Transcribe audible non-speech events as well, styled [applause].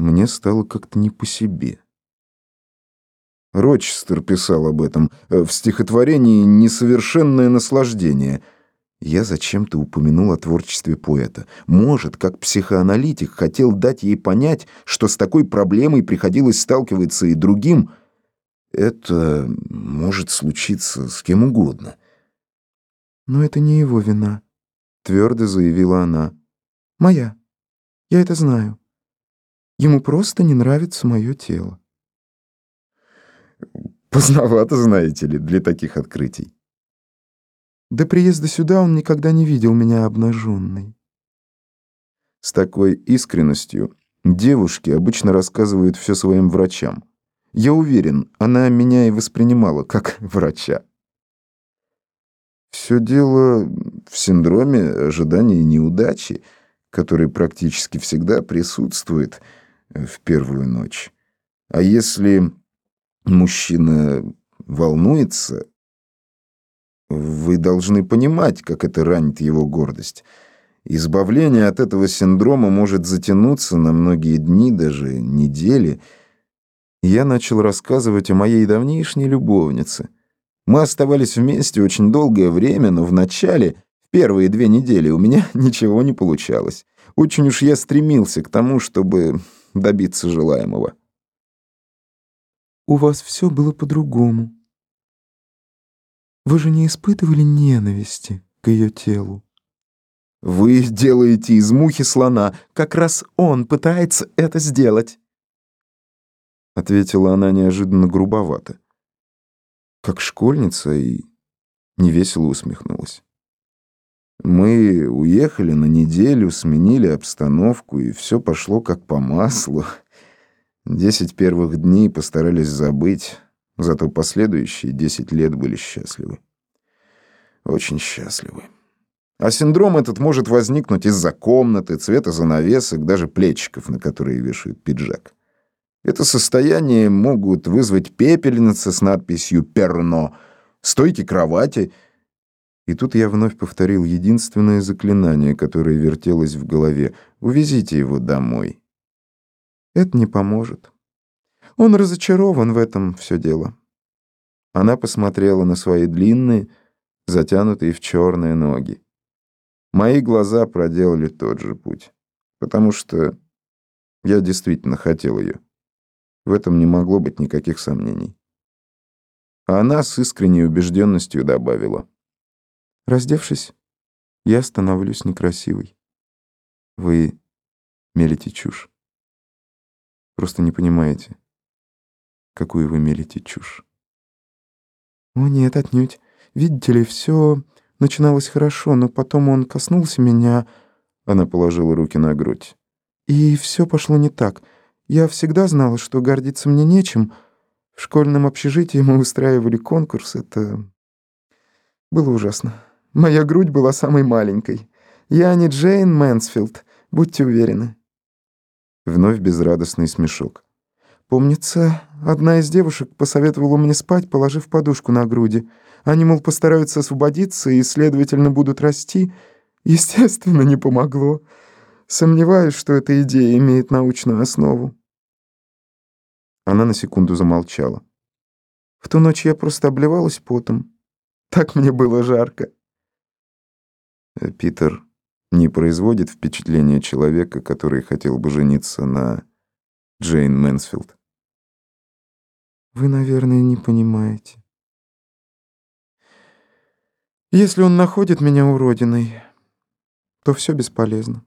Мне стало как-то не по себе. Рочестер писал об этом э, в стихотворении «Несовершенное наслаждение». Я зачем-то упомянул о творчестве поэта. Может, как психоаналитик хотел дать ей понять, что с такой проблемой приходилось сталкиваться и другим. Это может случиться с кем угодно. «Но это не его вина», — твердо заявила она. «Моя. Я это знаю. Ему просто не нравится мое тело». Поздновато, знаете ли, для таких открытий. До приезда сюда он никогда не видел меня обнаженной. С такой искренностью девушки обычно рассказывают все своим врачам. Я уверен, она меня и воспринимала как [laughs] врача. Все дело в синдроме ожидания неудачи, который практически всегда присутствует в первую ночь. А если мужчина волнуется, вы должны понимать, как это ранит его гордость. Избавление от этого синдрома может затянуться на многие дни, даже недели. Я начал рассказывать о моей давнейшней любовнице. Мы оставались вместе очень долгое время, но вначале, в первые две недели, у меня [laughs] ничего не получалось. Очень уж я стремился к тому, чтобы добиться желаемого у вас все было по-другому. Вы же не испытывали ненависти к ее телу. Вы делаете из мухи слона. Как раз он пытается это сделать. Ответила она неожиданно грубовато. Как школьница и невесело усмехнулась. Мы уехали на неделю, сменили обстановку, и все пошло как по маслу. Десять первых дней постарались забыть, зато последующие десять лет были счастливы. Очень счастливы. А синдром этот может возникнуть из-за комнаты, цвета занавесок, даже плечиков, на которые вешают пиджак. Это состояние могут вызвать пепельницы с надписью «Перно», стойки кровати. И тут я вновь повторил единственное заклинание, которое вертелось в голове. «Увезите его домой». Это не поможет. Он разочарован в этом все дело. Она посмотрела на свои длинные, затянутые в черные ноги. Мои глаза проделали тот же путь, потому что я действительно хотел ее. В этом не могло быть никаких сомнений. А она с искренней убежденностью добавила. Раздевшись, я становлюсь некрасивой. Вы мелите чушь. Просто не понимаете, какую вы мелите чушь. О нет, отнюдь. Видите ли, все начиналось хорошо, но потом он коснулся меня. Она положила руки на грудь. И все пошло не так. Я всегда знала, что гордиться мне нечем. В школьном общежитии мы устраивали конкурс. Это было ужасно. Моя грудь была самой маленькой. Я не Джейн Мэнсфилд, будьте уверены. Вновь безрадостный смешок. Помнится, одна из девушек посоветовала мне спать, положив подушку на груди. Они, мол, постараются освободиться и, следовательно, будут расти. Естественно, не помогло. Сомневаюсь, что эта идея имеет научную основу. Она на секунду замолчала. В ту ночь я просто обливалась потом. Так мне было жарко. Питер не производит впечатления человека, который хотел бы жениться на Джейн Мэнсфилд. Вы, наверное, не понимаете. Если он находит меня уродиной, то все бесполезно.